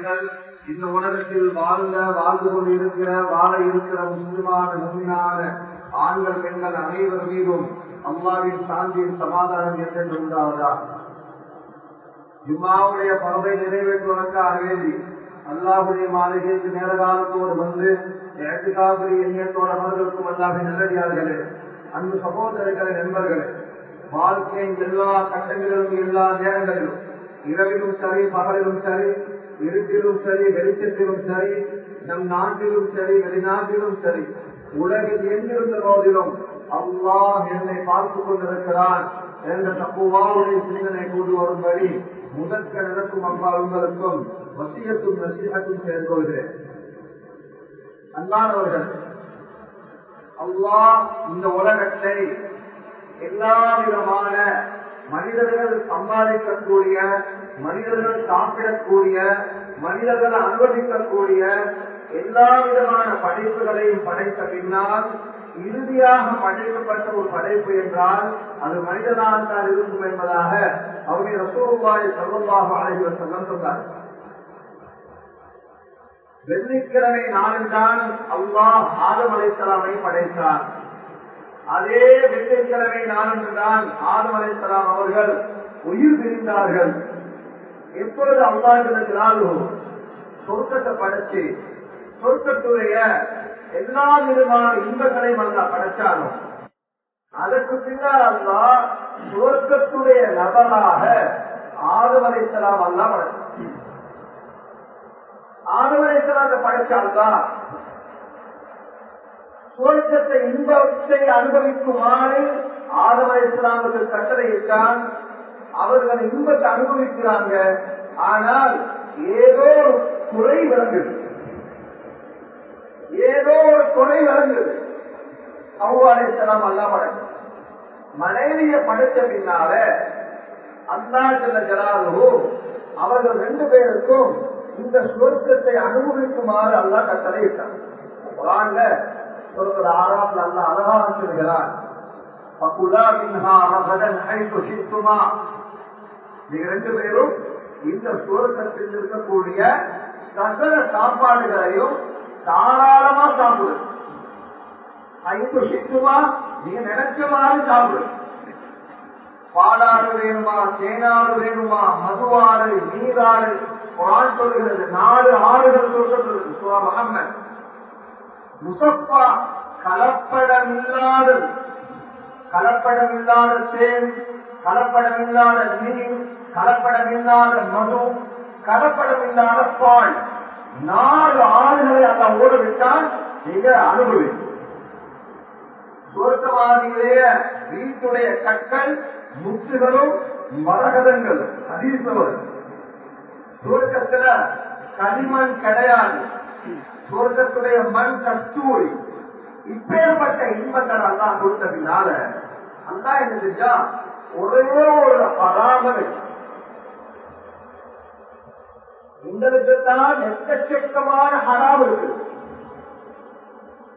முஸ்லிம்கள் இந்த உலகத்தில் வாழ்ந்த வாழ்ந்து கொண்டு இருக்கிற வாழ இருக்கிற முஸ்லிமான முன்னான ஆண்கள் பெண்கள் அனைவர் மீதும் அல்லாவின் சாந்தியின் சமாதானம் என்று உண்டாவதா? ஜும்மாவுடைய பறவை நிறைவேற்றுவதற்காக வேண்டி அல்லாஹுடைய மாளிகைக்கு நேர காலத்தோடு வந்து ஏற்றுக்காவிரி எண்ணத்தோடு அவர்களுக்கும் அல்லாஹ் நல்லடியார்களே அன்பு சகோதரர்களே நண்பர்களே வாழ்க்கையின் எல்லா கட்டங்களிலும் எல்லா நேரங்களிலும் இரவிலும் சரி பகலிலும் சரி இருட்டிலும் சரி வெளிச்சத்திலும் சரி நம் நாட்டிலும் சரி வெளிநாட்டிலும் சரி உலகில் எங்கிருந்த போதிலும் அல்லாஹ் என்னை பார்த்துக் கொண்டிருக்கிறான் என்ற தப்புவாவுடைய சிந்தனை கூறி வரும்படி முதற்க நடக்கும் அம்மா உங்களுக்கும் வசியத்தும் நசீகத்தும் சேர்க்கொள்கிறேன் அன்பானவர்கள் அல்லாஹ் இந்த உலகத்தை எல்லா விதமான மனிதர்கள் சம்பாதிக்கக்கூடிய மனிதர்கள் சாப்பிடக்கூடிய மனிதர்கள் அனுபவிக்கக்கூடிய எல்லா விதமான படைப்புகளையும் படைத்த பின்னால் இறுதியாக படைக்கப்பட்ட ஒரு படைப்பு என்றால் அது மனிதனால் தான் இருக்கும் என்பதாக அவருடைய ரசூருவாய் சர்வமாக அழைவர் செல்லம் சொன்னார். வெள்ளிக்கிழமை நாளில்தான் அல்லாஹ் ஆதம் அலைத்தலாமை படைத்தார். அதே வெள்ளிக்கிழமை நாளில்தான் ஆதம் அலைத்தலாம் அவர்கள் உயிர் பிரிந்தார்கள். எப்பொழுது அல்லாஹினாலோ சொர்க்கத்தை படைச்சு சொர்க்கத்துடைய எல்லா விதமான இன்பங்களையும் அல்லா படைச்சாலும் அதற்கு பின்னால் அல்லா சொர்க்கத்துடைய நபராக ஆதம் அலைத்தலாம் அல்லா படைச்சார் ஆதம் படைச்சால்தான் சுவர்க்கத்தை இன்பத்தை அனுபவிக்குமாறு ஆதம இஸ்லாமுக்கு கட்டளையிட்டால் அவர்கள் இன்பத்தை அனுபவிக்கிறாங்க. ஆனால் ஏதோ ஒரு குறை விளங்குது. ஏதோ ஒரு குறை விளங்குது. அவ்வாறு இஸ்லாம் அல்லாம மனைவிய படைத்த பின்னால அல்லா செல்ல ஜலாலோ அவர்கள் ரெண்டு பேருக்கும் இந்த சுவர்க்கத்தை அனுபவிக்குமாறு அல்லா கட்டளையிட்டார் குரான்ல ஒரு ஆறாம் அல்ல அழகாக சொல்கிறார் நீங்க ரெண்டு பேரும் இந்த சுவர்க்கத்தில் இருக்கக்கூடிய சகல சாப்பாடுகளையும் தாராளமா சாப்பிடு. ஐந்து சித்துமா நீங்க நினைச்ச மாதிரி சாப்பிடு. பாலாறு வேணுமா சேனாறு வேணுமா மதுவாறு நீராறு குரான் சொல்கிறது நாலு ஆறுகள் சொல்றது சுவா முசப்பா கலப்படமில்லாத கலப்படமில்லாத தேன் கலப்படமில்லாத நீர் கலப்படமில்லாத மது கலப்படமில்லாத பால். நாலு ஆறுகளை அந்த ஓட விட்டால் நீங்க அனுபவி வீட்டுடைய கற்கள் முத்துகளும் மரகதங்கள் அதீசவர் சுவர்க்கத்துல களிமண் கிடையாது. சுவர்க்கத்துடைய மண் கஸ்தூரி. இப்பேற்பட்ட இன்பத்தை எல்லாம் கொடுத்ததுனால அல்லா என்ன செஞ்சா ஒரே ஒரு பராமரி உங்களுக்கு எக்கச்சக்கமான ஹராம் இருக்கு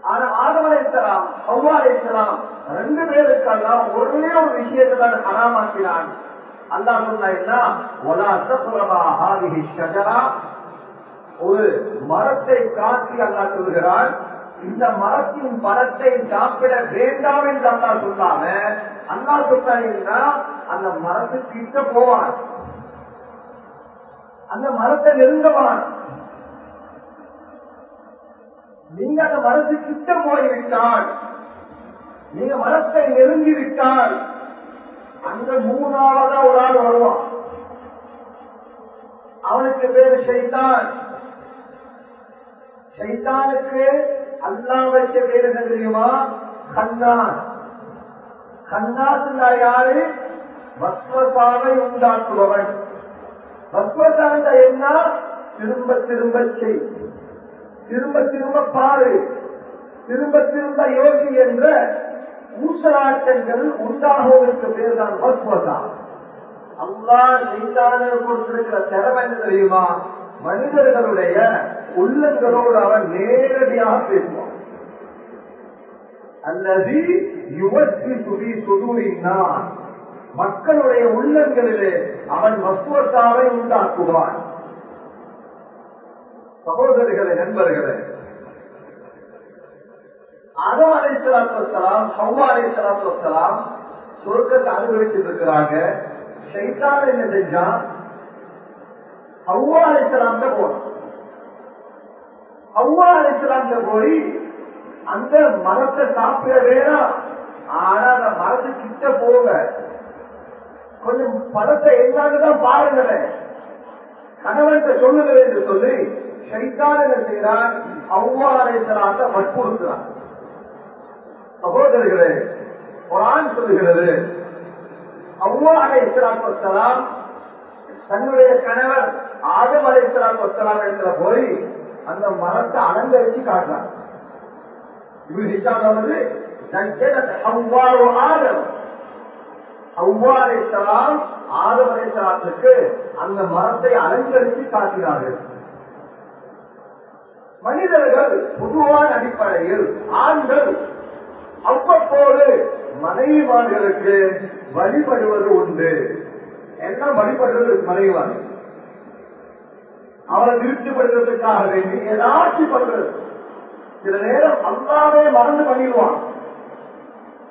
ஆனா ஆதவரைத்தலாம் அவ்வாறைத்தலாம் ரெண்டு பேருக்கெல்லாம் ஒரே ஒரு விஷயத்தை தான் ஹராமாக்கினான். அல்லா சொன்னா ஒரு மரத்தை காட்டி அல்லா சொல்கிறான் இந்த மரத்தின் பழத்தை சாப்பிட வேண்டாம் என்று அண்ணா சொல்லாம அண்ணா சொன்னா அந்த மரத்து கிட்ட போவான். அந்த மரத்தை நெருங்கவான் நீங்க அந்த மரத்து கிட்ட போய்விட்டால் நீங்க மரத்தை நெருங்கி விட்டால் அந்த மூணாவதா ஒரு ஆள் வருவான். அவனுக்கு பேரு செய்தான் சைத்தானுக்கு அல்லா வச்ச பேர் என்ன தெரியுமா? கண்ணாஸ் கண்ணாஸ் யாரு? வஸ்வசாவை உண்டாக்குபவன். வஸ்வசாந்த என்ன? திரும்ப திரும்ப செய். திரும்ப திரும்ப பாரு. திரும்ப திரும்ப யோகி என்ற ஊசலாட்டங்கள் உண்டாகுவதற்கு பேர் தான் வஸ்வசா அல்லா நீதான கொடுத்திருக்கிற திறமை என்ன தெரியுமா? மனிதர்களுடைய உள்ளங்களோடு அவன் நேரடியாக பேசுவான். அல்லது யுவத்தி சுதி சுதூரினான் மக்களுடைய உள்ளங்களிலே அவன் மசுவத்தாவை உண்டாக்குவான். சகோதரிகளை நண்பர்களே ஆதம் அலை சலாத்து வசலாம் ஹவ்வா அலை சலாத்து சொர்க்கத்தை அனுபவிச்சுட்டு இருக்கிறாங்க ஷைத்தான் என்ன செஞ்சான்? ஹவ்வா அலை சலாம்ல போனான் ஹவ்வா போய் அந்த மரத்தை சாப்பிட வேணாம் ஆனா அந்த மரத்து கிட்ட போக கொஞ்சம் பழத்தை என்னதான் பாருங்களேன் கணவன்கிட்ட சொல்லுங்கள் என்று சொல்லி ஷைத்தான் என்ன செய்கிறான்? ஹவ்வா அலை சலாத்தை வற்புறுத்துறான் சகோதரர்களே குரான் சொல்லுகிறது அவ்வா அலை இஸ்லாத்துலாம் தன்னுடைய கணவர் ஆதம் அலை இஸ்லாத்துலாம் இடத்துல போய் அந்த மரத்தை அலங்கரிச்சு காட்டுறாங்க இவரு ஹிஷாவது ஆதம். அவ்வா ஆதம் அந்த மரத்தை அலங்கரித்து காட்டினார்கள். மனிதர்கள் பொதுவான அடிப்படையில் ஆண்கள் அவ்வப்போது மனைவிமார்களுக்கு வழிபடுவது உண்டு. என்ன வழிபடுறது மனைவிமார் அவரை திருப்திப்படுத்துறதுக்காக வேண்டி ஏதாச்சும் பண்றது. சில நேரம் அல்லாவே மறந்து பண்ணிடுவான்.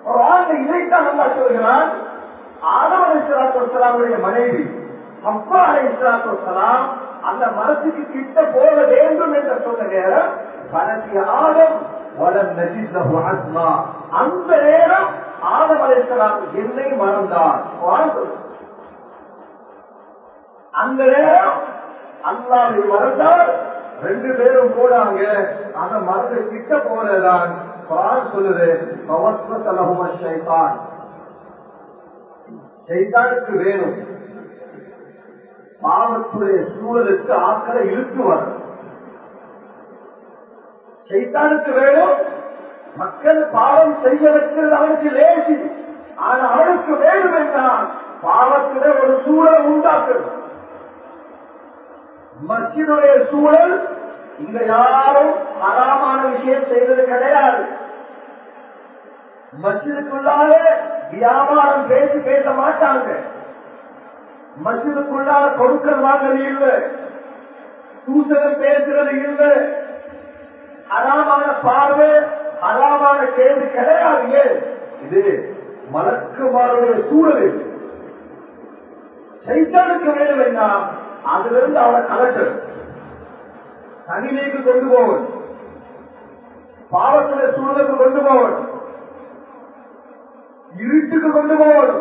ஒரு ஆண்டு இதைத்தான் நல்லா சொல்கிறான் ஆதவ அலிஸ்லாத்துடைய மனைவி அப்பா அலை இஸ்லாத்துலாம் அந்த மரத்துக்கு கிட்ட போக வேண்டும் என்று சொன்ன நேரம் பரத்திய ஆதம் வளம் நஜித்லஹு ஆத்மா அந்த நேரம் ஆதம் அலைஹிஸ்ஸலாம் என்னை மறந்தார். அந்த நேரம் அல்லாஹை மறந்தால் ரெண்டு பேரும் போடாங்க அந்த மரத்தை கிட்ட போனதான் குரான் சொல்லுது. பவஸ்வத்தலகும ஷைத்தான். ஷைத்தானுக்கு வேணும். பாவத்துடைய சூழலுக்கு ஆக்களை இழுத்து வரும் சைத்தானுக்கு வேணும். மக்கள் பாவம் செய்ய வைக்கிறது அவனுக்கு லேசி. ஆனா அவனுக்கு வேணும் என்றால் பாவத்தில ஒரு சூழல் உண்டாக்குறது மசினுடைய சூழல் இங்க யாரும் அறாமான விஷயம் செய்தது கிடையாது. மசிதுக்குள்ளால வியாபாரம் பேசி பேச மாட்டாங்க. மசிதுக்குள்ளால கொடுக்கல் வாங்கல் இல்லை. தூசகம் பேசுறது இல்லை. அறாமான பார்வை அறாமான கேள்வி கிடையாது. ஏன்? இது மலக்குமாருடைய சூழல் இது. சைத்தானுக்கு வேணும் என்ன அதிலிருந்து அவனை கலட்டர் தனிமைக்கு கொண்டு போவன் பாவத்துடைய சூழலுக்கு கொண்டு போவன் இருட்டுக்கு கொண்டு போவன்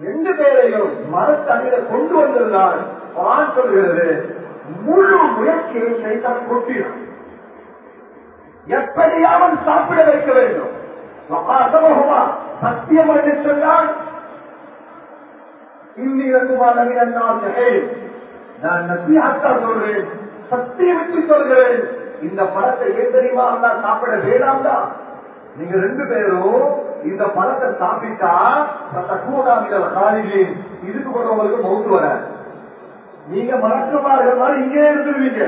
ரெண்டு பேரையும் மரத்தடியில கொண்டு வந்திருந்தால் பான் சொல்கிறது முழு முயற்சியை சைத்தான் கொட்டினான் எப்படியாவது சாப்பிட வைக்க வேண்டும். சத்தியம் என்று சொன்னால் நான் நசியாத்தா சொல்றேன் சத்தியமிட்டு சொல்கிறேன். இந்த பழத்தை ஏன் தெரியுமா? தான் சாப்பிட வேண்டாம் தான் நீங்க ரெண்டு பேரும் இந்த பழத்தை சாப்பிட்டா கூடாமிகள் காலிலேன் இதுக்கு போறவங்களுக்கு மவுத்து வர. நீங்க மலக்குமார்கள் மாதிரி இங்கே இருந்துருவீங்க.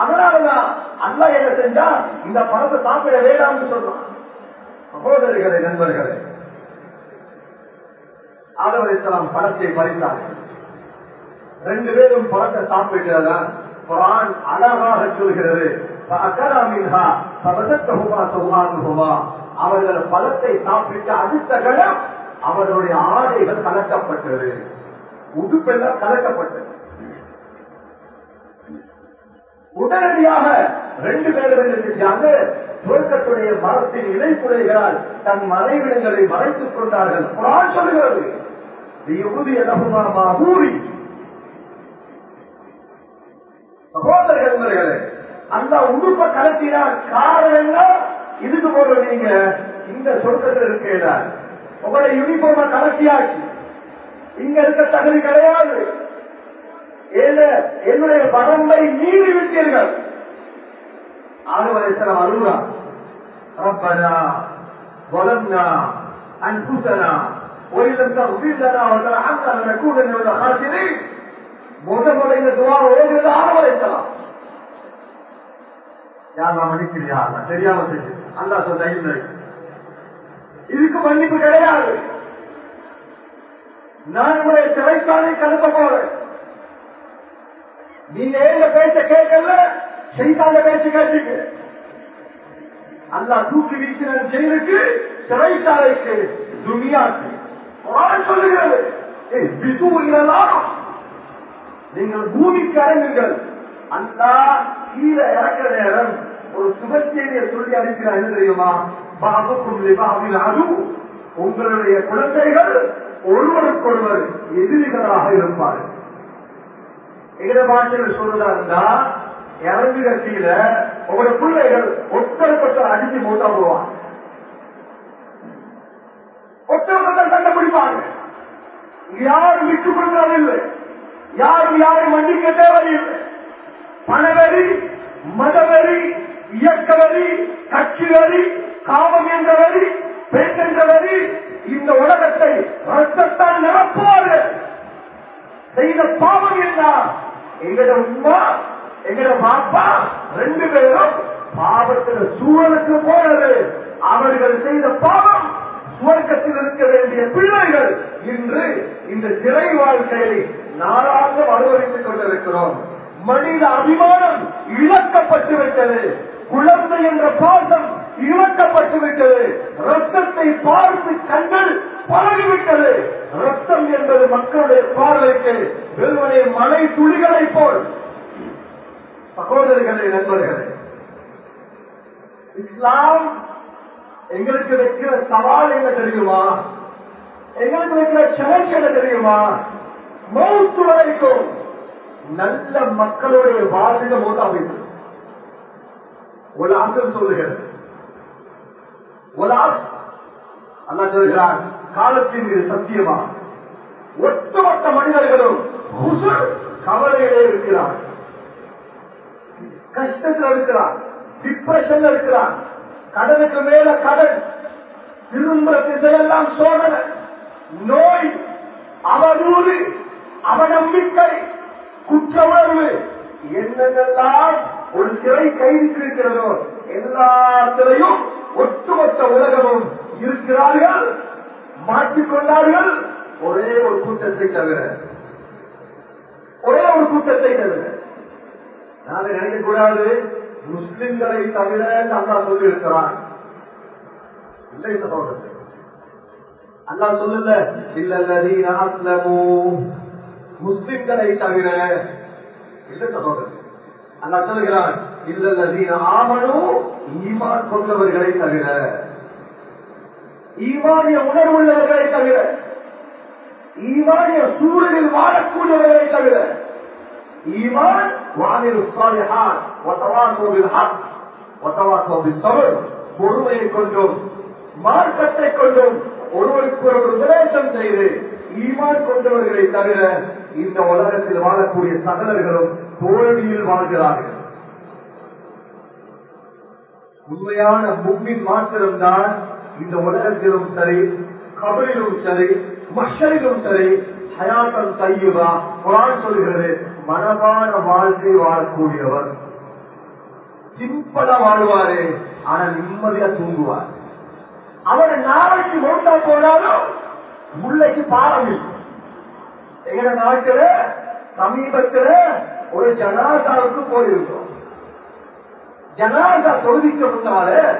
அதனாலதான் அல்லா என்ன செஞ்சா இந்த பணத்தை சாப்பிட வேண்டாம்னு சொல்றான் சகோதரிகளே நண்பர்களே ஆதவரிசலாம் பழத்தை பறித்தார்கள் ரெண்டு பேரும் பழத்தை சாப்பிட்டதான் குரான் அழகாக சொல்கிறது. அவர்கள் பழத்தை சாப்பிட்டு அடுத்த கடம் அவர்களுடைய ஆடைகள் கலக்கப்பட்டது. உடுப்பெல்லாம் கலக்கப்பட்டது. உடனடியாக ரெண்டு பேரும் செஞ்சாங்க? துவக்கத்துடைய மரத்தின் இலைப்புலைகளால் தன் மறைவிடங்களை மறைத்துக் கொண்டார்கள். குரான் சொல்கிறது. சகோதரர்களே அந்த உறுப்ப கலத்தினால் காரணம் இதுக்கு போல நீங்க. இந்த சொர்க்கத்தில் இருக்கிறார் உங்களுடைய யூனிஃபார்ம கலத்தியாச்சு இங்க இருக்க தகுதி கிடையாது. என்னுடைய வரம்பை மீறி விட்டீர்கள். ஆளுவரேசனம் அருளா ரப்பனா வளர்னா அன்புசனா وان لم تغفر لنا وترحمنا لنكونن من الخاسرين முத முத இந்த துவா ஓடுறது ஆரம்பிக்கலாம் யாரா மன்னிக்கிறியா நான் தெரியாம செஞ்சு அல்லா சொல்ல இல்லை இதுக்கு மன்னிப்பு கிடையாது நான் உங்களுடைய சிறைக்காலை கலப்ப போறேன் நீங்க ஏங்க பேச்ச கேட்கல செய்தாங்க பேச்சு கேட்டீங்க அல்லா தூக்கி வீசின ஜெயிலுக்கு சிறைச்சாலைக்கு துணியாக்கு குரான் சொல்லுகிறது. நீங்கள் பூமிக்கு இறங்குங்கள் அல்லா கீழே இறக்கிற நேரம் ஒரு சுபச்செய்தியை சொல்லி அனுப்பினார். என்ன தெரியுமா? பாபுக்கும் லிபாவில் அது உங்களுடைய குழந்தைகள் ஒருவருக்கொருவர் எதிரிகளாக இருப்பார்கள். எங்க பாஷையில் சொல்றதா இருந்தா இறங்குகிற கீழே உங்களுடைய பிள்ளைகள் ஒத்தரப்பட்ட அடிச்சு மூட்டா போவாங்க. ஒத்தரப்பட்ட சண்டை பிடிப்பாங்க. இங்க யாரும் விட்டு கொடுக்கறதில்லை. யாரும் யாரும் மன்னிக்க தேவையில்லை. பணவெறி மதவெறி இயக்கவெறி வரி காமம் என்ற வரி பெண் என்ற வரி இந்த உலகத்தை ரத்தத்தால் நிரப்புவார்கள் செய்த பாவம் என்ன? எங்கட உமா எங்கட பாப்பா ரெண்டு பேரும் பாவத்தில் சூழலுக்கு போனது. அவர்கள் செய்த பாவம் சுவர்க்கத்தில் இருக்க வேண்டிய பிள்ளைகள் இன்று இந்த சிறை வாழ்க்கையை நாளாக அனுபவித்துக் கொண்டிருக்கிறோம். மனித அபிமானம் இழக்கப்பட்டுவிட்டது குழந்தை என்ற பாசம் இழக்கப்பட்டுவிட்டது ரத்தத்தை பார்த்து கண்கள் பழகிவிட்டது ரத்தம் என்பது மக்களுடைய பார்வைக்கு வெறுமனே மலை துளிகளை போல். சகோதரர்களே நண்பர்களே இஸ்லாம் எங்களுக்கு வைக்கிற சவால் என்ன தெரியுமா? எங்களுக்கு வைக்கிற சேலஞ்ச் என்ன தெரியுமா? மௌத்து வரைக்கும் நல்ல மக்களுடைய வாழ்ந்த போது ஒரு ஆசம் சொல்லுகிறது ஒரு அல்லா காலத்தின் மீது சத்தியமா? ஒட்டுமொத்த மனிதர்களும் கவலையிலே இருக்கிறார் கஷ்டத்தில் இருக்கிறார் டிப்ரெஷன்ல இருக்கிறார். கடனுக்கு மேல கடன் திரும்ப திசையெல்லாம் சோதனை. நோய் அவதூறு அவநம்பிக்கை குற்ற உணர்வு. என்னென்னலாம் ஒரு சிறை கைதுக்கு இருக்கிறதோ எல்லாத்திலையும் ஒட்டுமொத்த உலகமும் இருக்கிறார்கள் மாற்றிக்கொண்டார்கள் ஒரே ஒரு கூட்டத்தை தவிர ஒரே ஒரு கூட்டத்தை தவிர. நாங்கள் நினைக்கக்கூடாது. முஸ்லிம்களை தவிர அல்லா சொல்லி இருக்கிறான் இல்லை சகோதரத்தை அல்லா சொல்லுல இல்ல அஸ்லமு. முஸ்லிம்களை தவிர இல்லை சகோதரர் அல்லா சொல்லுகிறான் இல்லல்லதீன ஆமனும் ஈமான் கொண்டவர்களை தவிர. ஈமானிய உணர்வுள்ளவர்களை தவிர ஈமானிய சூழலில் வாழக்கூடியவர்களை தவிர ஈமான் வானில் சாலிஹான் வத்தவாசோ ஹக் வத்தவாசோ பில் பொறுமையை கொண்டும் மார்க்கத்தை கொண்டும் ஒருவருக்கு ஒரு உபதேசம் செய்து ஈமான் கொண்டவர்களை தவிர இந்த உலகத்தில் வாழக்கூடிய சகலர்களும் தோல்வியில் வாழ்கிறார்கள். உண்மையான முன்பின் மாத்திரம்தான் இந்த உலகத்திலும் சரி கபலிலும் சரி மஷரிலும் சரி ஹயாத்தம் தையுதா குரான் சொல்கிறது மனமான வாழ்க்கை வாழக்கூடியவர். சிம்பிளா வாழ்வாரு. ஆனா நிம்மதியா தூங்குவார். அவர் நாளைக்கு மௌத்தா போனாலும் முல்லைக்கு பாரம் எங்க நாட்டுல சமீபத்துல ஒரு ஜனாதாவுக்கு போயிருந்தோம். ஜனாதா தொகுதிக்கு முன்னால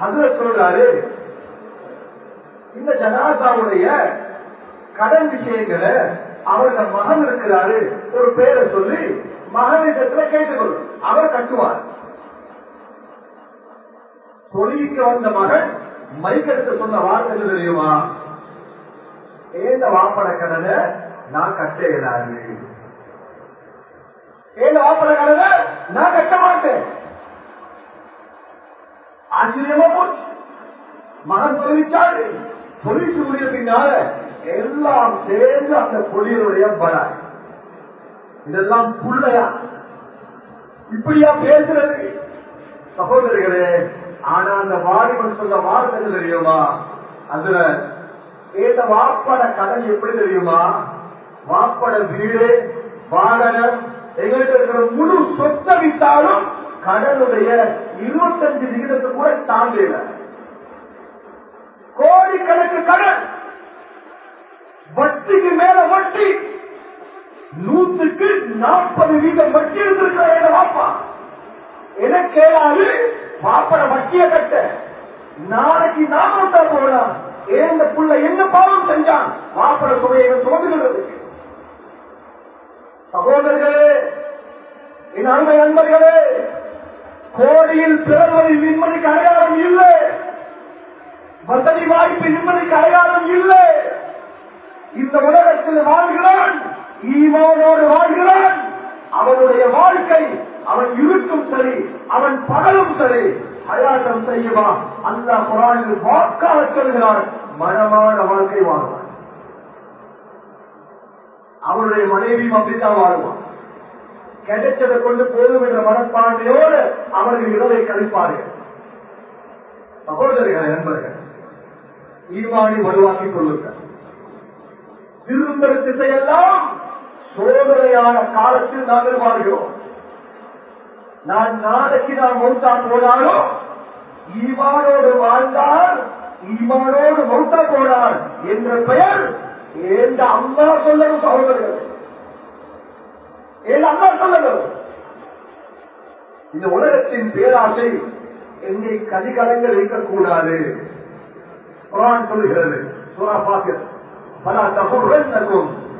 அதுல சொல்றாரு இந்த ஜனாதாவுடைய கடன் விஷயங்களை அவருடைய மகன் இருக்கிறாரு. ஒரு பேரை சொல்லி மகனிடத்துல கேட்டுக்கொள்ளும். அவர் கட்டுவார். தொழிலுக்க வந்த மகன் மைக்கெடுத்து சொன்ன வார்த்தை தெரியுமா? ஏந்த வாப்பட கடனை நான் கட்ட இயலாது. ஏந்த வாப்பட கடனை நான் கட்ட மாட்டேன். ஆச்சரியமா போச்சு. மகன் தொழிற்சாடு தொழிற்சி முடிய பின்னால எல்லாம் சேர்ந்து அந்த பொலியுடைய பலாய் இதெல்லாம் புள்ளையா? இப்படியா பேசுறது? சகோதரிகளே ஆனா அந்த வாலிபன் சொல்ற வார்த்தை தெரியுமா? அதுல ஏத வாப்பட கதை எப்படி தெரியுமா? வாப்பட வீடு வாகனம் எங்களுக்கு இருக்கிற முழு சொத்தை வித்தாலும் கடனுடைய இருபத்தஞ்சு விகிதத்தை கூட தாங்கல. கோடிக்கணக்கு கடன். வட்டிக்கு மேல வட்டி. நூத்துக்கு நாற்பது வீதம் வட்டி இருந்திருக்கிற என் வாப்பா? என கேளாது பாப்பட வட்டிய கட்ட நாளைக்கு நாமத்தா போகலாம் இந்த புள்ள என்ன பாவம் செஞ்சான்? பாப்பட சுமையை தோன்றுகிறது சகோதரர்களே என் அன்பை நண்பர்களே கோடியில் பிறர்வதில் நிம்மதிக்கு அடையாளம் இல்லை. வசதி வாய்ப்பு நிம்மதிக்கு அடையாளம் இல்லை. இந்த உலகத்தில் வாழ்கிறான் ஈமானோடு வாழ்கிறான். அவனுடைய வாழ்க்கை அவன் இருக்கும் சரி அவன் பகலும் சரி. அயாட்டம் செய்யுமா? அந்த குரானில் வாக்காக சொல்கிறார் மனமான வாழ்க்கை வாழ்வான். அவருடைய மனைவியும் அப்படித்தான் வாழ்வான். கிடைச்சதை கொண்டு போதும் என்ற மனப்பான்மையோடு அவர்கள் இரவை கழிப்பார்கள். சகோதரர்கள் நண்பர்கள் ஈமானி வலுவாக்கிக் கொள்ளுங்கள். திரும்ப திசையெல்லாம் சோதனையான காலத்தில் நாங்கள் வாழ்கிறோம் நான் நாளைக்கு நான் மௌத்தா போனாலும் ஈமானோடு வாழ்ந்தால் ஈமானோடு மௌத்தா போனார் என்ற பெயர் எந்த அம்மா சொல்லணும் சகோதரர்கள். என் அம்மா சொல்லணும். இந்த உலகத்தின் பேராசை என்னை கதிகலங்கள் இருக்கக்கூடாது. குரான் சொல்லுகிறது சூரா பாக்கிர் பல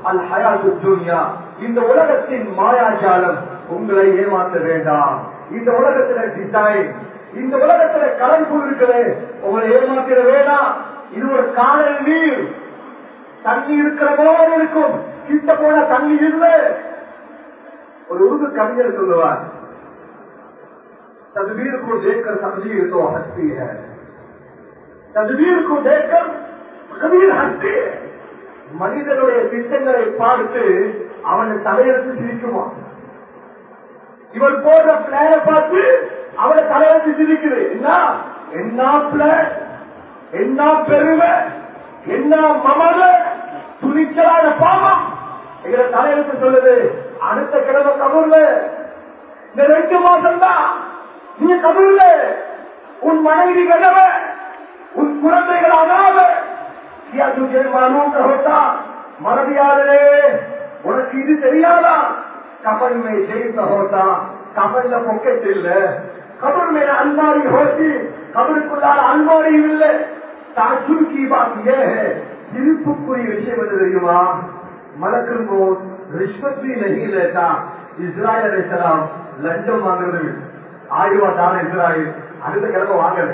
அல் ஹயாத்து துன்யா. இந்த உலகத்தின் மாயாஜாலம் உங்களை ஏமாற்ற வேண்டாம் இந்த உலகத்துல டிசைன் இந்த உலகத்துல கலந்து இருக்குது உங்களை ஏமாத்திட வேண்டாம் இது ஒரு காணல் நீர் தண்ணி இருக்கிற போல இருக்கும் கிட்ட போன தண்ணி இல்லை ஒரு உருது கவிஞர் சொல்லுவார் तदबीर को देखकर तकदीर तो हंसती है तदबीर को देखकर कबीर हंसती है மனிதனுடைய திட்டங்களை பார்த்து அவனை தலையெழுத்து சிரிக்குவான் இவர் போன்ற பிளேயரை பார்த்து அவளை தலைவச்சு சிரிக்குது. என்ன? என்ன பிளான் என்ன பெருமை? என்ன மமத? துணிச்சலான பாவம். எங்களை தலையெழுத்து சொல்லுது. அடுத்த கிழமை கபூர்ல. இந்த ரெண்டு மாசம் தான் நீ கபூர்ல. உன் மனைவி கதவ உன் குழந்தைகள் அதாவ மனதியாரே உனக்கு இது தெரியாதான் கபருமே ஜெயித்த ஹோட்டா கபர்ல பொக்கெட் இல்ல. கபர் மேல அன்பாரி ஹோட்டி கபருக்குள்ளால அன்பாரியும் இல்ல. தாஜூர் கி பாத் ஏ திருப்புக்குரிய விஷயம் என்ன தெரியுமா? மலக்கும் போது ரிஷ்வத் நகில் இஸ்ராயல் அலிசலாம் லஞ்சம் வாங்குறது. ஆயுவா ரூபாய் தான இஸ்ராயல். அடுத்த கிழமை வாங்கல.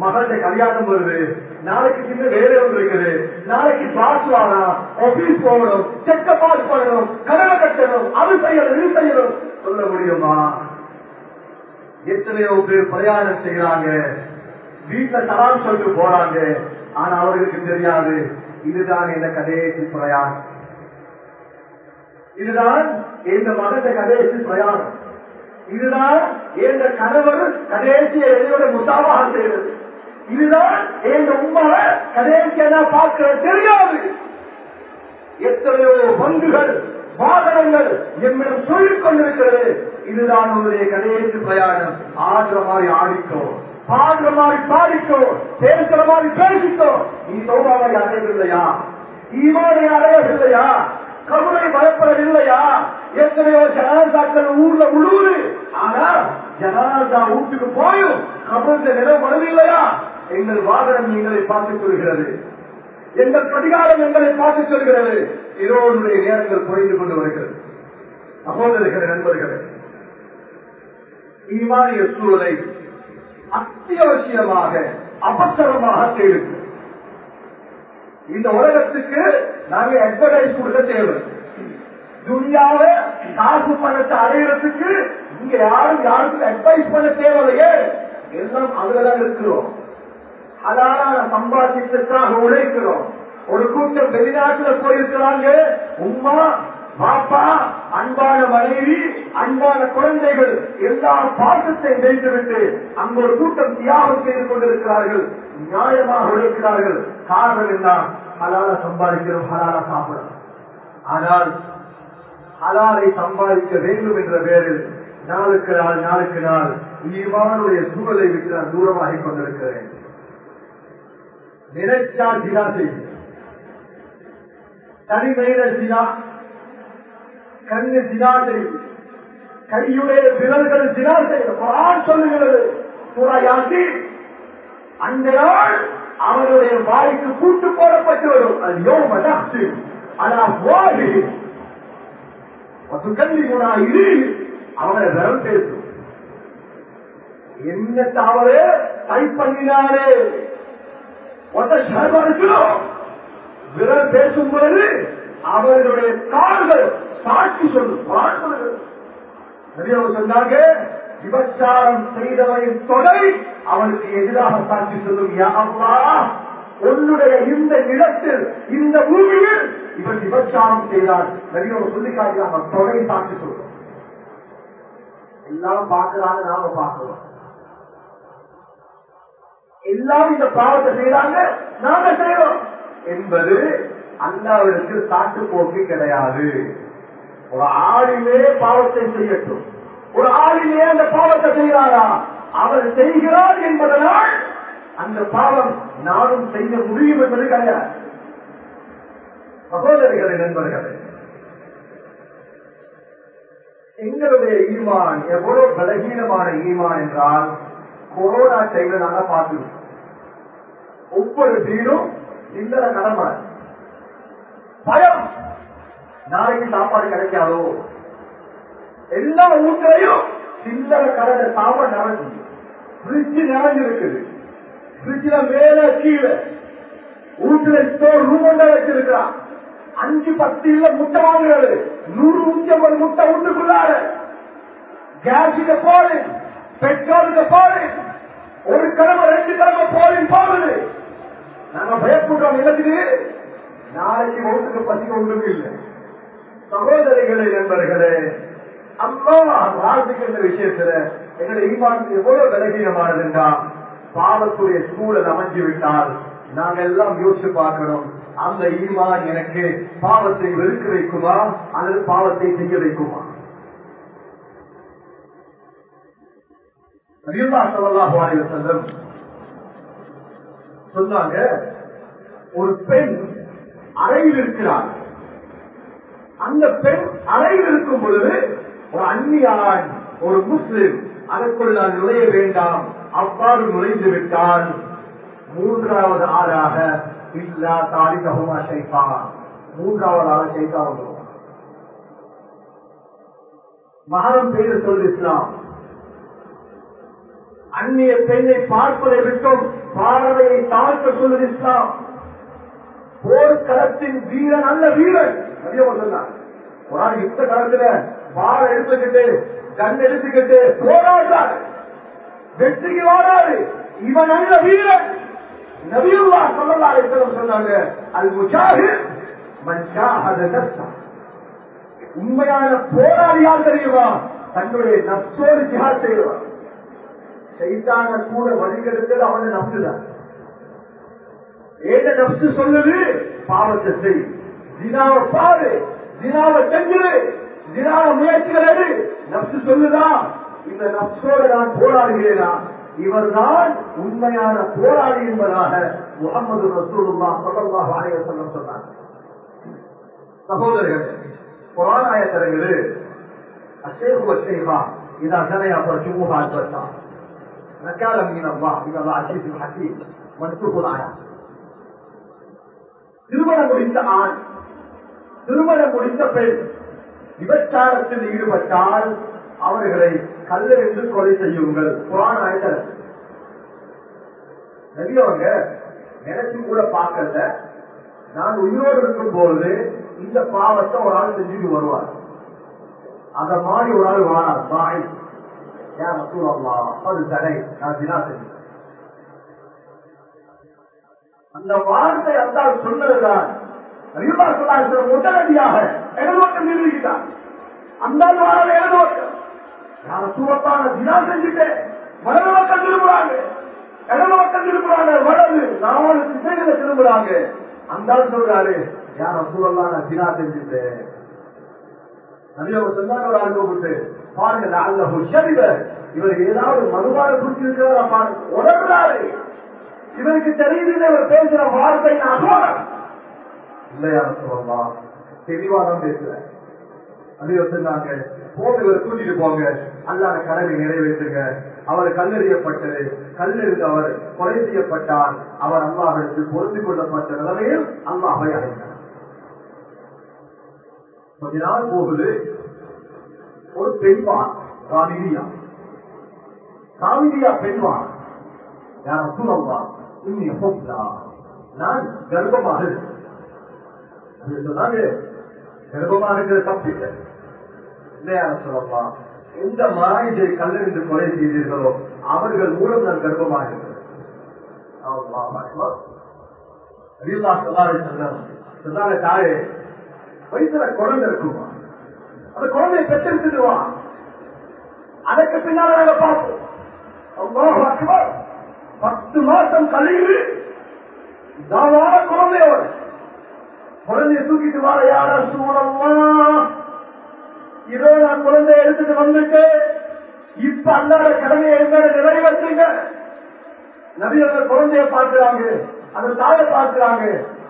மகள்கிட்ட கல்யாணம் வருது. நாளைக்கு சின்ன வேலை ஒன்று இருக்குது. நாளைக்கு பாஸ் வாங்கணும் ஆபீஸ் போகணும். செக்க பாஸ் பண்ணணும். கடலை கட்டணும். அது செய்யணும் இது செய்யணும். சொல்ல முடியுமா? எத்தனையோ பேர் பிரயாணம் செய்யறாங்க வீட்டுல தரான்னு சொல்லிட்டு போறாங்க. ஆனா அவர்களுக்கு தெரியாது. இதுதான் இந்த கடைசி பிரயாணம். இதுதான் இந்த மகத்த கடைசி பிரயாணம். இதுதான் எந்த கணவர் கடைசியை என்னோட முசாவாக செய்வது இதுதான் எங்க உண்மை கடைசியா பார்க்கிற தெரியாது எத்தனையோ பங்குகள் வாகனங்கள் என்னிடம் சொல்லிக் கொண்டிருக்கிறது. இதுதான் உங்களுடைய கடைசி பிரயாணம். ஆடுற மாதிரி ஆடிக்கோ பாடுற மாதிரி பாடிக்கோ பேசுற மாதிரி பேசிக்கோ. நீ சௌபாவை அடையவில்லையா? ஈமானை அடையவில்லையா? கருணை பயப்படவில்லையா எத்தனையோ ஜனாதாக்கள் ஊர்ல உழுவுது. ஆனா ஜனாதா வீட்டுக்கு போயும் கபருந்த நிலம் வரவில்லையா எங்கள் வாகனம் எங்களை பார்த்துக் கொள்கிறது எங்கள் பிரதிகாரம் எங்களை பார்த்துச் சொல்கிறது. இதோடைய நேரங்கள் குறைந்து கொண்டு வருகிறது. சகோதரர்களே நண்பர்களே ஈமானிய சூழலை அத்தியாவசியமாக அவசரமாக தேடுகிறோம் இந்த உலகத்துக்கு நாங்க அட்வர்டைஸ் கொடுக்க தேவை. துனியாவை காசு பணத்தை அடையிறதுக்கு இங்க யாரும் யாருக்கும் அட்வைஸ் பண்ண தேவையே எல்லாம் அதுலதான் இருக்கிறோம். அதான சம்பாதித்ததுக்காக உழைக்கிறோம். ஒரு கூட்டம் வெளிநாட்டுல போயிருக்கிறாங்க. உமா பாப்பா அன்பான மனைவி அன்பான குழந்தைகள் எல்லா பாசத்தை வைத்துவிட்டு அங்க ஒரு கூட்டம் தியாகம் செய்து கொண்டிருக்கிறார்கள். நியாயமாக உழைக்கிறார்கள். காரணம் என்ன? ஹலால சம்பாதிக்கிறோம் ஹலால சாப்பிடும் ஆனால் ஹலாலை சம்பாதிக்க வேண்டும் என்ற பேரில் நாளுக்கு நாள் நாளுக்கு நாள் ஈமானுடைய சூழலை விட்டு நான் தூரமாகிக் கொண்டிருக்கிறேன். நினைச்சா சிலா செய்யும். தனிமையில சிலா கண்ணு சிலா செய்யும். கையுடைய விரல்கள் சிலா செய்யும். சொல்லுகிறது சூரா அந்த நாள் அவருடைய வாய்க்கு கூட்டு போடப்பட்டு வரும். அது யோம ஆனா வாடி கல்வி குணா இது அவனை விரல் பேசும். என்ன தவறு டைப் பண்ணினாலே ஒத்த சர்வருக்கிறோம் விரல் பேசும் பொழுது அவர்களுடைய கால்கள் சாட்சி சொல்லும் குரான் சொன்னாங்க விபச்சாரம் செய்தவனின் தொடை அவனுக்கு எதிராக சாட்சி சொல்லும். யா உன்னுடைய இந்த நிலத்தில் இந்த பூமியில் இவன் விபச்சாரம் செய்தார் நபியவர் சொல்லி காட்டுறாங்க தொடை சாட்சி சொல்றோம் எல்லாம் பார்க்கிறாங்க நாம பார்க்கிறோம். எல்லாரும் இந்த பாவத்தை செய்யறாங்க நாம செய்யறோம் என்பது அல்லாவிற்கு சாட்டு போக்கு கிடையாது. ஒரு ஆளிலே பாவத்தை செய்யட்டும். ஒரு ஆளிலே அந்த பாவத்தை செய்கிறாரா? அவர் செய்கிறார் என்பதனால் அந்த பாவம் நானும் செய்ய முடியும் என்பது கிடையாது. சகோதரிகளை நண்பர்களே எங்களுடைய ஈமான் எவ்வளவு பலகீனமான ஈமான் என்றால் கொரோனா டைம்ல நாங்க பார்த்துருக்கோம் ஒவ்வொரு வீடும் சில்லற கடமை. பயம். நாளைக்கு சாப்பாடு கிடைக்காதோ? எல்லா வீட்லையும் சில்லற கடை சாப்பாடு நடந்து பிரிட்ஜ் நிறைஞ்சிருக்குது. இருக்குது மேல கீழே. வீட்டுல ஸ்டோர் ரூம் ஒன்றை வச்சிருக்கிறான். அஞ்சு பத்து இல்ல முட்டை வாங்குறது. நூறு நூத்தி ஐம்பது முட்டை வீட்டுக்குள்ளாரு. கேஸுக்கு போடு. பெற்றோருக்கு பாரு ஒரு கிழமை ரெண்டு கிழமை போலின் போகுது. நாங்க பயப்படுறோம் எனக்கு நாளைக்கு வீட்டுக்கு பசி ஒன்றும் இல்லை. சகோதரிகளே நண்பர்களே அம்மா வாழ்த்துக்கின்ற விஷயத்துல எங்களுடைய ஈமான் எவ்வளவு பலகீனமானது என்றால் பாவத்துடைய சூழல் அமைஞ்சு விட்டால் நாங்க எல்லாம் யோசிச்சு பார்க்கணும். அந்த ஈமான் எனக்கு பாவத்தை வெறுக்க வைக்குமா? அல்லது பாவத்தை செய்ய வைக்குமா? நபியுல்லா சொன்னாங்க ஒரு பெண் அறையில் இருக்கிறார் அந்த பெண் அறையில் இருக்கும் பொழுது ஒரு அந்நியான் ஒரு முஸ்லிம் அதற்குள் நான் நுழைய வேண்டாம். அவ்வாறு நுழைந்து விட்டால் மூன்றாவது ஆளாக இல்லா தாரிகமா சைத்தான் மூன்றாவது ஆள சைத்தான் வந்துடும் மகரம் பேர் சொல் இஸ்லாம். அந்நிய பெண்ணை பார்ப்பதை விட்டும். பார்வையை தாழ்த்த சொல்வது இஸ்லாம். போர்க்களத்தின் வீரன் அல்ல வீரன். சொன்னார். ஒரு ஆள் யுத்த காலத்துல வாழ எடுத்துக்கிட்டு கண் எடுத்துக்கிட்டு போராடுறாரு. வெற்றிக்கு வாடாரு இவன் அல்ல வீரன். நபியுல்லா சொல்லலா சொன்னாங்க அது முஜாஹித் மஞ்சாஹத உண்மையான போராளியால் தெரியுமா? தன்னுடைய நப்சோடு ஜிஹாத் செய்வான் செய்தான கூட வழிகெடுத்தது அவன் நப்சுதான் ஏத நப்சு சொல்லுது? பாவத்தை செய். தினாவ பாரு. தினாவ செஞ்சு தினாவ முயற்சிகள் நப்சு சொல்லுதான். இந்த நப்சோட நான் போராடுகிறேனா? இவர்தான் உண்மையான போராளி என்பதாக முகமது ரசூலுல்லா சொல்லல்லா வாழைய சொல்ல சொன்னார். சகோதரர்கள் புராணாய அசேகு அசேகா இது அசனையா பற்றி மூகா نكالا من الله إن الله عزيز حكيم منسوخ الآيات திருமணம் முடித்த ஆண் திருமணம் முடித்த பெண் விபச்சாரத்தில் ஈடுபட்டால் அவர்களை கல்லெறிந்து கொலை செய்யுங்கள் புராண ஆயத்தர் நபியவங்க நினைச்சு கூட பார்க்கல நான் உயிரோடு இருக்கும் போது இந்த பாவத்தை ஒரு ஆள் செஞ்சுட்டு வருவார் அத மாதிரி ஒரு ஆள் வாரார் பாய் يا رسول الله தடை நான் தினா அந்த வார்த்தை அந்த சொன்னதுதான். அறிவா சொல்லாத உடனடியாக இடநோட்டம் நிறுவிட்டார் அந்த வார இடநோட்டம் நான் சூரத்தான தினா செஞ்சுட்டேன் வலது திரும்புறாங்க. இடது திரும்புறாங்க. வலது நாலு திசைகளை திரும்புறாங்க. அந்த சொல்றாரு யார் சூழல்லாம் தினா செஞ்சுட்டேன். நபியவர் சொன்னாங்க ஒரு ஆள் பாருங்க அல்ல ஷரிப இவர் ஏதாவது மறுபாடு குடிச்சிருக்கிறதா பாருங்க. உணர்றாரு இவருக்கு தெரியுது இவர் பேசுற வார்த்தை நான் இல்லையா சொல்லலாம் தெளிவா தான் பேசுறேன். அது சொன்னாங்க போங்க இவர் கூட்டிட்டு போங்க. அல்லாத கடமை நிறைவேற்றுங்க. அவர் கல்லெறியப்பட்டது. கல்லெறிந்து அவர் கொலை செய்யப்பட்டார். அவர் அல்லாஹிற்கு பொருந்து கொள்ளப்பட்ட நிலைமையில் அல்லாஹை அடைந்தார் கொஞ்ச நாள் போகுது ஒரு பெண்பான் காவிரியா காவிரியா பெண்பான் யார் சொல்லலாம் இன்னி ஹோப்தா நான் கர்ப்பமாக இருக்கேன். சொன்னாங்க கர்ப்பமாக இருக்கிற தப்பில்லை இல்லையா சொல்லலாம் எந்த மாயிதை கல்லறிந்து கொலை செய்தீர்களோ அவர்கள் மூலம் நான் கர்ப்பமாக இருக்கிறேன். தாயே வயிற்றுல குழந்தை இருக்குமா? அந்த குழந்தையை பெற்றெடுத்துடுவா. அதற்கு பின்னால நாங்க பார்ப்போம். பத்து மாசம் கழிவு தாவான குழந்தையோட குழந்தைய தூக்கிட்டு வாழ யார சூழம்மா இதோ நான் குழந்தைய எடுத்துட்டு வந்துட்டு இப்ப அல்லாத கடமையை எங்க நிறைவேற்றுங்க நபி அந்த குழந்தைய பார்க்கிறாங்க அந்த தாயை பார்க்கிறாங்க.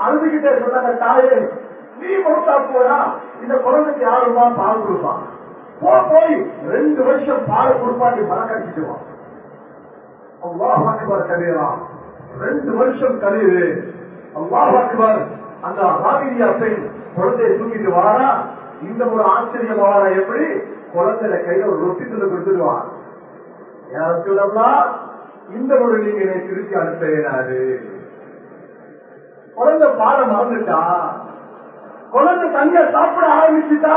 அழுதுகிட்டே சொன்னாங்க தாயே நீ பொறுத்தா போனா இந்த குழந்தைக்கு யாருமா பால் கொடுப்பான் போ போய். ரெண்டு வருஷம் பால் கொடுப்பாட்டி மறக்கடிச்சிட்டு வா. அல்லாஹ் அக்பர் கபீரா ரெண்டு வருஷம் கழிவு அல்லாஹ் அக்பர் அந்த ராகிரியா பெண் குழந்தையை தூக்கிட்டு வாரா இந்த ஒரு ஆச்சரியம் வாரா எப்படி? குழந்தைய கையில ஒரு ரொட்டி தந்து கொடுத்துடுவான் இந்த ஒரு நீங்க என்னை திருப்பி அனுப்ப இயலாது குழந்தை பாட மறந்துட்டா? குழந்தை தங்க சாப்பிட ஆரம்பிச்சுட்டா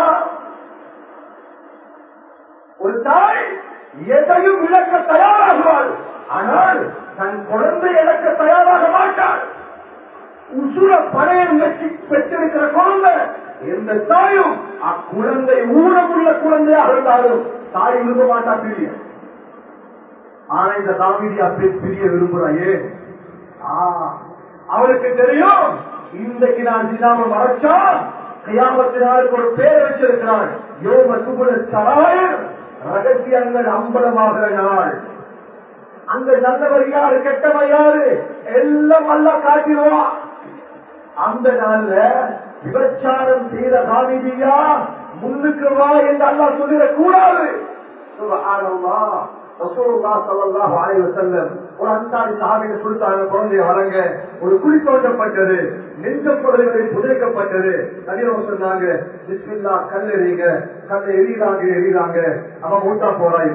ஒரு தாய் எதையும் இழக்க தயாராகுவாள். ஆனால் தன் குழந்தை இழக்க தயாராக மாட்டாள். உசுர பழையம் வச்சு பெற்றிருக்கிற குழந்தை எந்த தாயும் அக்குழந்தை ஊனமுள்ள குழந்தையாக இருந்தாலும் தாய் விரும்ப மாட்டா பிரிய. ஆனா இந்த தாமிதியா பிரிய விரும்புறாயே ஆ, அவளுக்கு தெரியும். இன்றைக்கு நான் தினாம மறைச்சா கையாமத்தினாருக்கு ஒரு பேர் வச்சிருக்கிறான். யோக சுகுல சராயர் ரகசியங்கள் அம்பலமாக நாள். அந்த நல்லவர் யாரு கெட்டவர் யாரு? எல்லாம் அல்ல காட்டிடுவா அந்த நாள்ல விபச்சாரம் செய்த காவிதியா முன்னுக்கு வா என்று அல்லா சொல்லிடக் கூடாது சுப்ஹானல்லாஹ். ரசூலுல்லாஹ் ஸல்லல்லாஹு அலைஹி ஒரு அன்சாரி சாமியை சுல்தான குழந்தைய வழங்க ஒரு குழி தோட்டப்பட்டது நெஞ்ச நெஞ்சப்படுகளை புதைக்கப்பட்டது. நவீனம் சொன்னாங்க பிஸ்மில்லா கல் எறியுங்க. கல்லை எறிகிறாங்க எறிகிறாங்க அவன் மூட்டா போறாய்.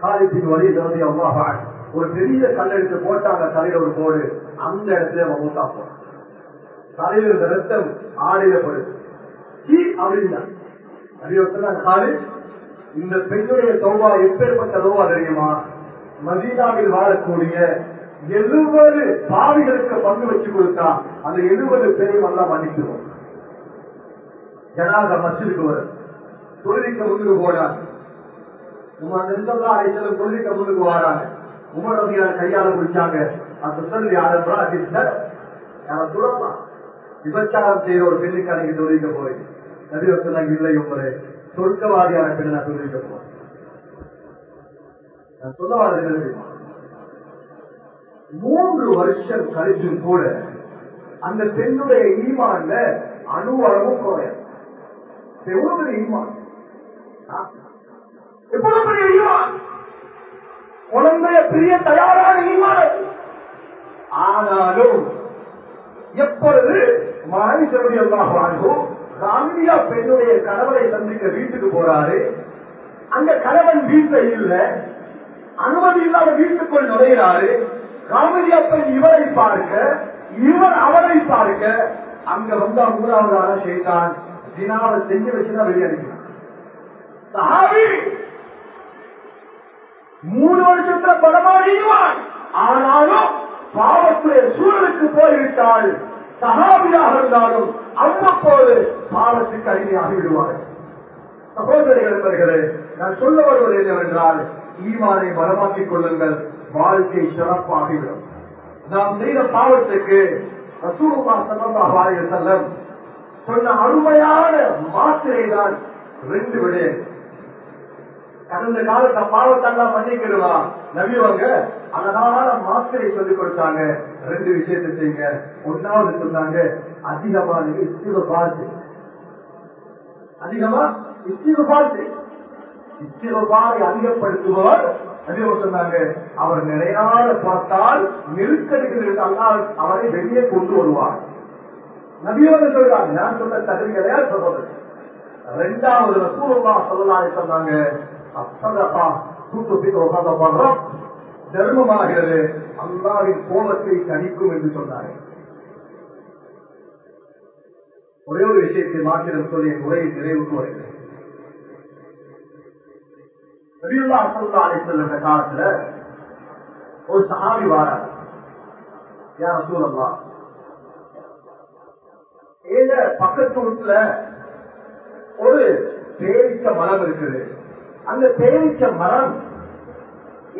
காலிப்பின் வழி இருந்து அம்மா ஒரு பெரிய கல் எடுத்து போட்டாங்க தலையில ஒரு போடு அந்த இடத்துல அவன் மூட்டா போறான். தலையில ரத்தம் ஆடில படுது. சீ அப்படின்னா. அறிவத்தான் காலேஜ் இந்த பெண்ணுடைய தௌபா எப்பேற்பட்ட தௌபா தெரியுமா? மதீனாவில் வாழக்கூடிய எழுபது பாவிகளுக்கு பங்கு வச்சு கொடுத்தா அந்த எழுபது பேரையும் எல்லாம் மன்னிக்கிறோம் ஜனாத மசிலுக்கு வரும். தொழிலுக்கு முன்னுக்கு போனார். உமர் நின்றதா ஐசலும் தொழிலுக்கு முன்னுக்கு வாராங்க. உமர் ரவியான கையால குடிச்சாங்க அந்த சொல்லி ஆடம்பரா யாரை சொல்லலாம் விபச்சாரம் செய்யற ஒரு பெண்ணுக்கு அன்னைக்கு தொழிலுக்கு போய் நபி சொன்னாங்க இல்லை உங்களே சொர்க்கவாதியான பெண் நான் சொல்லிட்டு போறேன் நான் சொல்ல வரது மூன்று வருஷம் கழிச்சும் கூட அந்த பெண்ணுடைய ஈமான்ல அணுவளவும் குறையாது எவ்வளவு பெரிய ஈமான். எவ்வளவு பெரிய ஈமான்? குழந்தைய பிரிய தயாரான ஈமான். ஆனாலும் எப்பொழுது? மாணிசருடைய வாழ்வோம் காந்தியா பெண்ணுடைய கணவனை சந்திக்க வீட்டுக்கு போறாரு. அந்த கணவன் வீட்டுல இல்ல. அனுமதி இல்லாத வீட்டுக்குள் நுழைகிறாரு காமியா பெண் இவரை பார்க்க இவர் அவரை பார்க்க அங்க வந்தா மூணாவது ஆள செய்தான் தினாவை செஞ்சு வச்சுதான் வெளியடிக்கிறான் மூணு வருஷத்துல படமாடிவான் ஆனாலும் பாவத்துடைய சூழலுக்கு போய்விட்டால் சகாபியாக இருந்தாலும் அவ்வப்போது பாலத்துக்கு அடிமையாகி விடுவார்கள். சகோதரிகள் நான் சொல்ல வருவது என்னவென்றால் ஈமானை பலமாக்கிக் கொள்ளுங்கள் வாழ்க்கை சிறப்பாகிவிடும். நாம் செய்த பாவத்துக்கு ரசூலுல்லா சொன்ன அருமையான மாத்திரை தான் ரெண்டு விடு. கடந்த காலத்த பாவத்தெல்லாம் மன்னிக்கிடுவா நவீவங்க அழகான மாத்திரை சொல்லிக் கொடுத்தாங்க. ரெண்டு விஷயத்தை செய்யுங்க. ஒன்னாவது சொன்னாங்க அதிகமான இஸ்திக பார்த்து அதிகமா இஸ்திகுபார் இஸ்திகுபாரை அதிகப்படுத்துபவர் அதிகம் சொன்னாங்க அவர் நிறையாத பார்த்தால் நெருக்கடிகள் அல்லால் அவரை வெளியே கொண்டு வருவார். நபியோடு சொல்றாங்க நான் சொன்ன தகுதி கிடையாது சொல்றது? ரெண்டாவது ரசூலா சொல்லலான்னு சொன்னாங்க அசதகா தூக்கு பண்றோம் தர்மமாகிறது அல்லாவின் கோபத்தை கணிக்கும் என்று சொன்னாங்க ஒரே ஒரு விஷயத்தை மாற்றிடம் சொல்லி என் உரையை நிறைவுக்கு வருகிறேன். நபியுல்லா சல்லல்லாஹு செல்லுன்ற காலத்துல ஒரு சஹாபி வாரார். யார் சூழல்லா ஏங்க பக்கத்து வீட்டுல ஒரு பேரிச்ச மரம் இருக்குது. அந்த பேரிச்ச மரம்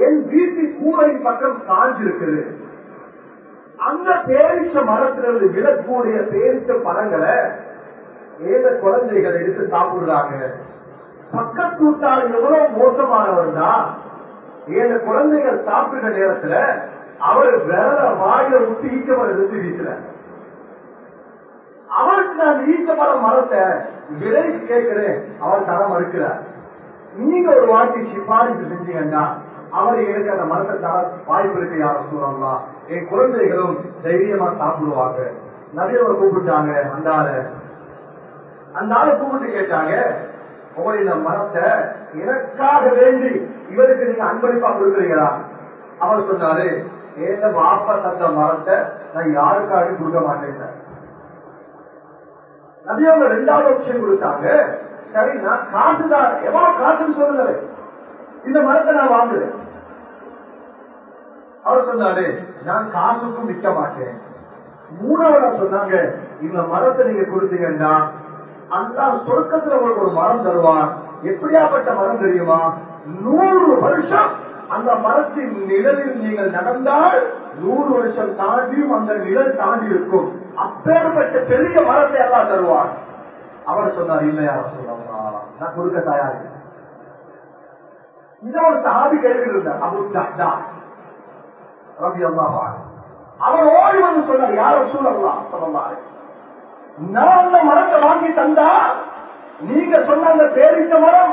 என் வீட்டு கூரையின் பக்கம் சாஞ்சிருக்குது. அந்த பேரிச்ச மரத்திலிருந்து விழக்கூடிய பேரிச்ச பழங்களை ஏத குழந்தைகள் எடுத்து சாப்பிடுறாங்க. பக்க வீட்டால் எவ்வளவு மோசமானவர்னா ஏத குழந்தைகள் சாப்பிடுற நேரத்துல அவர் வேற வாயில விட்டு ஈச்சமரம் எடுத்து வீசுறாங்க அவருக்கு நான் ஈச்சமரம் மரத்தை விலை கேட்கிறேன். அவர் தர மறுக்கிறார். நீங்க ஒரு வாட்டி சிபாரிசு செஞ்சீங்கன்னா அவர் எனக்கு அந்த மரத்தை தர வாய்ப்பு இருக்கு யாரும் சொல்லலாம் என் குழந்தைகளும் தைரியமா சாப்பிடுவாங்க. நிறைய கூப்பிட்டாங்க அந்த ஆளை அந்த ஆளு கூப்பிட்டு கேட்டாங்க உங்களை இந்த மரத்தை எனக்காக வேண்டி இவருக்கு நீங்க அன்பளிப்பா கொடுக்குறீங்களா? அவர் சொன்னாரு ஏந்த வாப்பா தந்த மரத்தை நான் யாருக்காக கொடுக்க மாட்டேன் நபி அவங்க ரெண்டாவது ஆப்ஷன் கொடுத்தாங்க சரி நான் காட்டுதான் எவ்வளவு காட்டுன்னு சொல்லுங்க இந்த மரத்தை நான் வாங்குறேன் அவர் சொன்னாரு நான் காசுக்கும் விற்க மாட்டேன். மூணாவதா சொன்னாங்க இந்த மரத்தை நீங்க கொடுத்தீங்கன்னா அந்த சொர்க்கத்துல உங்களுக்கு ஒரு மரம் தருவான். எப்படியாப்பட்ட மரம் தெரியுமா? நூறு வருஷம் அந்த மரத்தின் நிழலில் நீங்கள் நடந்தால் நூறு வருஷம் தாண்டியும் அந்த நிழல் தாண்டி இருக்கும். அப்பேற்பட்ட பெரிய மரத்தை எல்லாம் தருவான். அவர் சொன்னார் இல்லையா சொல்லலாம் நான் கொடுக்க தயாரி இதை ஒரு சாதி கேள்வி இருந்தார் அபு ரலியல்லாஹு அன்ஹு. அவர் ஓடி வந்து சொன்னார் யாரும் சொல்லலாம் சொல்லலாம் நான் அந்த மரத்தை வாங்கி தந்தா நீங்க சொன்ன அந்த பேரித்த மரம்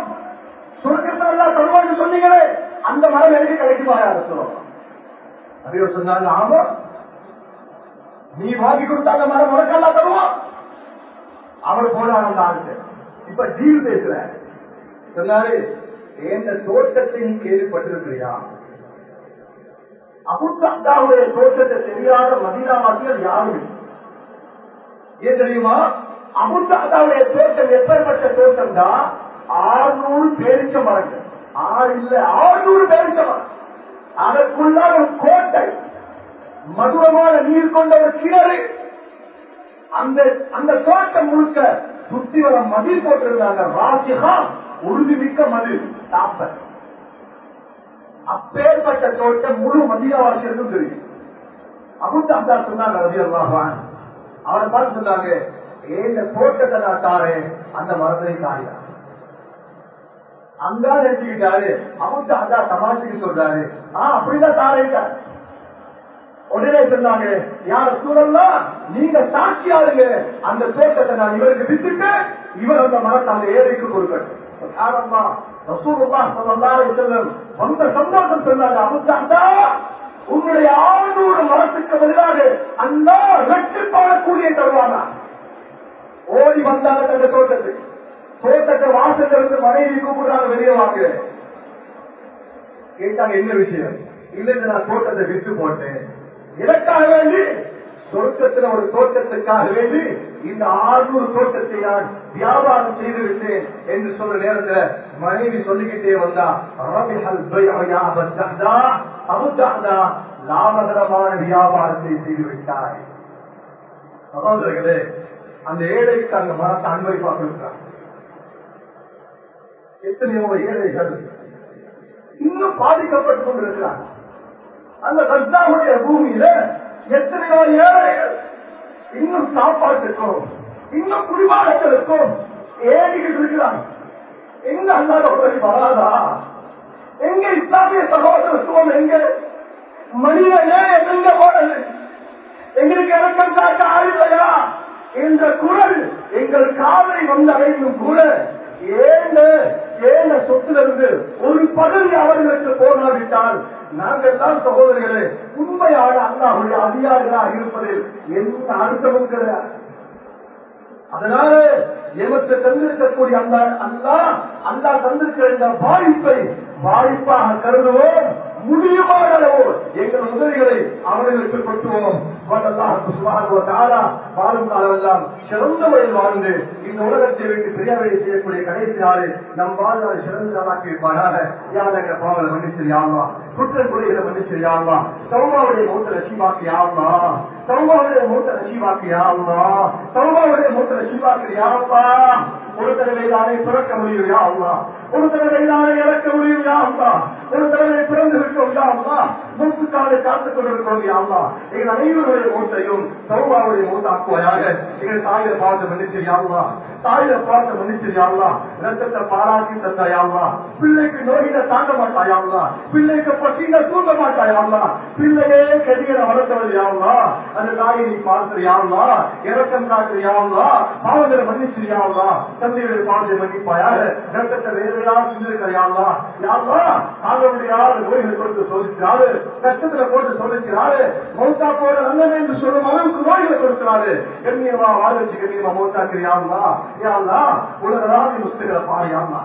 சுருக்கத்தில் எல்லாம் தருவான்னு சொன்னீங்களே அந்த மரம் எனக்கு கிடைக்குமா யாரும் சொல்லலாம் அப்படியே சொன்னாங்க ஆமா. நீ வாங்கி கொடுத்த அந்த மரம் உனக்கெல்லாம் தருவான் அவர் போனார் அந்த இப்ப டீல் பேசுற சொன்னாரு எந்த தோட்டத்தை நீ கேள்விப்பட்டிருக்கிறியா அபுத்தாவுடைய தோற்றத்தை தெரியாத மதினாவாசிகள் யாரும்? ஏன் தெரியுமா? அபுத்தாவுடைய தோற்றம் எப்பேற்பட்ட தோற்றம் தான் ஆறுநூறு பேரிச்ச மரங்கள். ஆறு இல்ல ஆறுநூறு பேரிச்ச மரம். அதற்குள்ள ஒரு கோட்டை மதுரமான நீர் கொண்ட ஒரு கிணறு. அந்த அந்த தோட்டம் முழுக்க சுத்தி வர மதில் போட்டிருந்தாங்க. ராசிகா உறுதிமிக்க மதில் தாப்பர். அப்பேற்பட்ட தோட்டம் முழு மதியவாசியருக்கும் தெரியும். அபுத்தாந்தா சொன்னாங்க ரவி அல்லாஹான் அவரை பார்த்து சொன்னாங்க ஏந்த தோட்டத்தை நான் தாரேன் அந்த மரத்தை தாரியா அங்கா நினைச்சுக்கிட்டாரு அபுத்தாந்தா சமாளிச்சுக்கு சொல்றாரு. ஆஹ் அப்படிதான் தாரேட்டார் உடனே சொன்னாங்க யார சூழல்லாம் நீங்க சாட்சியாருங்க அந்த தோட்டத்தை நான் இவருக்கு வித்துட்டு இவர் அந்த மரத்தை அந்த ஏரிக்கு கொடுக்கணும் ஆரம்பா ரசூலுல்லா ஸல்லல்லாஹு அலைஹி வந்த சந்தோஷம் சொன்னாங்க அபுத்தாண்டா உங்களுடைய ஆறுநூறு மரத்துக்கு பதிலாக அண்ணா ரெட்டு பாடக்கூடிய தருவானா ஓடி வந்தாங்க அந்த தோட்டத்துக்கு. தோட்டத்தை வாசல் இருந்து மனைவி கூப்பிடுறாங்க வெளியே வாங்க. கேட்டாங்க என்ன விஷயம்? இல்ல நான் தோட்டத்தை விட்டு போட்டேன். இதற்காக வேண்டி சொர்க்கத்தில் ஒரு தோட்டத்துக்காக வேண்டி இந்த ஆறுநூறு தோட்டத்தை நான் வியாபாரம் செய்து விட்டேன் என்று சொல்ற நேரத்தில் மனைவி சொல்லிக்கிட்டே வந்தா ரபிஹல் லாபகரமான வியாபாரத்தை செய்து விட்டாய் சகோதரர்களே அந்த ஏழைக்கு அந்த மரத்தை அன்பளிப்பா கொடுக்கிறார் எத்தனையோ ஏழைகள் இன்னும் பாதிக்கப்பட்டுக் கொண்டிருக்கிறார் அந்த கத்தாவுடைய பூமியில எத்தனையோ ஏழைகள் இன்னும் சாப்பாட்டுக்கும் இன்னும் குடிவாரங்களுக்கும் ஏடிக்கிட்டு இருக்கிறாங்க எங்க அல்லாத உதவி வராதா? எங்க இஸ்லாமிய சகோதரத்துவம் எங்க? மனிதனே நேயம் எங்க போனது? எங்களுக்கு இறக்கம் காட்ட ஆயுதா என்ற குரல் எங்கள் காதலை வந்து அடைந்தும் கூட ஏண்ட சொத்துல சொத்திலிருந்து ஒரு பகுதி அவர்களுக்கு போனாவிட்டால் நாங்கள் தான் சகோதரர்களே உண்மையான அல்லாஹுடைய அதிகாரிகளாக இருப்பதில் எந்த அர்த்தமும் கிடையாது. அதனால எமக்கு தந்திருக்கக்கூடிய அந்த அல்லா அல்லா தந்திருக்கிற இந்த வாய்ப்பை வாய்ப்பாக கருதுவோம். முடியுமான அளவு எங்கள் உதவிகளை அவர்களுக்கு கொட்டுவோம் வாழும் காலமெல்லாம் சிறந்த முறையில் வாழ்ந்து இந்த உலகத்தை விட்டு பெரியவரை செய்யக்கூடிய கடைசி நாளை நம் வாழ்நாள் சிறந்த நாளாக்கி இருப்பாராக. யார் என்ற பாவலை மன்னிச்சு யாருமா குற்றம் குறைகளை மன்னிச்சு சௌமாவுடைய மூத்த ரசிவாக்கி யாருமா சௌமாவுடைய மூத்த ரசிவாக்கி யாருமா சௌமாவுடைய மூத்த ரசிவாக்கி யாருப்பா ஒரு தடவை தானே பிறக்க முடியும் யாவா ஒரு தடவை தானே இறக்க முடியும் யா ஒரு தலைவரை பிறந்து விட்டோம் யா அல்லா காத்துக் கொண்டிருக்கிறோம் யாவா எங்கள் அனைவருடைய மூட்டையும் சௌபாவுடைய மூத்தாக்குவாயாக எங்கள் தாயில பார்த்து மன்னிச்சு யாவா தாயில பார்த்து மன்னிச்சு யாவா ரத்தத்தை பாராட்டி தந்தா யாவா பிள்ளைக்கு நோயில தாண்ட மாட்டா யாவா பிள்ளைக்கு பசியில தூங்க மாட்டா யாவா பிள்ளையே கதிகளை வளர்த்தவர் யாவா அந்த தாயை நீ பார்த்து யாவா இறக்கம் காட்டு யாவா பாவங்களை மன்னிச்சு யாவா தந்தையுடைய பாவத்தை மன்னிப்பாயாக ரத்தத்தை வேறு செஞ்சிருக்கிற யாவா யாவா ஆகவுடைய ஆறு நோய்கள் கொடுத்து சோதிக்கிறாரு கஷ்டத்துல போட்டு சொல்லிக்கிறாரு மௌத்தா போற நல்லது என்று சொல்லும் அளவுக்கு நோய்களை கொடுக்கிறாரு. கண்ணியமா வாழ வச்சு கண்ணியமா மௌத்தாக்கிறியாங்களா யாருலா உலகராதி முஸ்துகளை பாடியாங்களா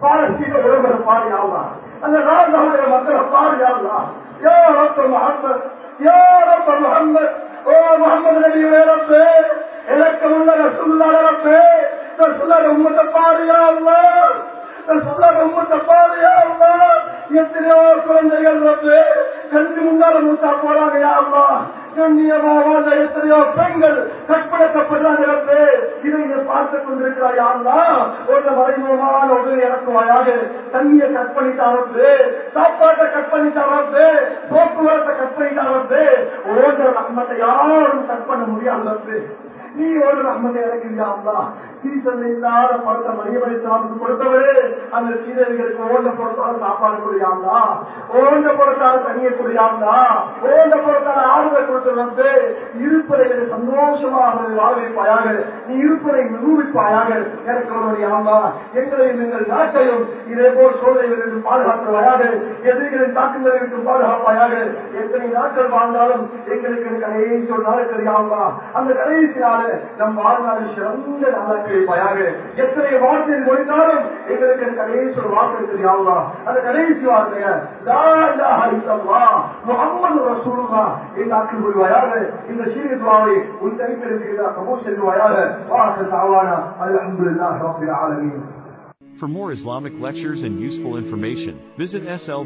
பாலஸ்தீன உலகரை பாடியாங்களா அந்த நாடுகளுடைய மக்களை பாடியாங்களா யா ரப்ப முகம்மது யா ரப்ப முகம்மது ஓ முகமது நபி ரப்பே எனக்கு உள்ள ரசுல்லா ரப்பு ரசுல்லா உம்மத்தை பாரியா அல்லாஹ் ரசூலுல்லாஹ் உம்மத்தை பாரியா அல்லாஹ் எத்தனையோ குழந்தைகள் ரப்பே கண்ணுக்கு முன்னால மூத்தா போறாங்க யா அல்லாஹ் கண்ணியமா வாழ்ந்த எத்தனையோ பெண்கள் கற்பழக்கப்படுறாங்க ரப்பே இதை நீ பார்த்துக் கொண்டிருக்கிறாய் யா அல்லாஹ் ஒரு மறைமுகமான உதவி இறக்குவாயாக தண்ணியை கற்பழித்தாரத்து சாப்பாட்டை கற்பழித்தாரத்து போக்குவரத்தை கற்பழித்தாரத்து ஓன்ற ரஹ்மத்தை யாரும் கற்பனை முடியாது நீ ஒரு ரஹ்மத்தை இறக்கிறியா சீசன் இல்லாத படத்தை மணியமணி சாப்பிட்டு கொடுத்தவரே அந்த சீதர்களுக்கு ஓண்ட பொறுத்தாலும் சாப்பாடு கொடுயாங்களா ஓண்ட பொறுத்தாலும் தண்ணியை கொடுயாங்களா ஓண்ட பொறுத்தாலும் ஆறுதல் கொடுத்து வந்து இருப்பதை சந்தோஷமாக வாழ்விப்பாயாக நீ இருப்பதை நிரூபிப்பாயாக எனக்கு முடியாமா எங்களையும் எங்கள் நாட்டையும் இதே போல் சோதனைகளிலிருந்து பாதுகாத்துவாயாக எதிரிகளின் தாக்குதலை விட்டு பாதுகாப்பாயாக எத்தனை நாட்கள் வாழ்ந்தாலும் எங்களுக்கு கடைசி ஒரு நாள் அந்த கடைசி நாள் நம் வாழ்நாள் சிறந்த நாளாக வைப்பாயாக எத்தனை வார்த்தையில் முடித்தாலும் எங்களுக்கு கடைசி ஒரு வார்த்தை தெரியாமலா அந்த கடைசி வார்த்தைய முகமது ரசூலுல்லா இந்த ஆக்கில் புரிவாயாக இந்த சீரியத்வாவை உன் கைப்பிடிக்கிற கபூர் செல்வாயாக. வாசல் தாவானா அல்ஹம்துலில்லாஹி ரப்பில் ஆலமீன். For more Islamic lectures and useful information, visit SL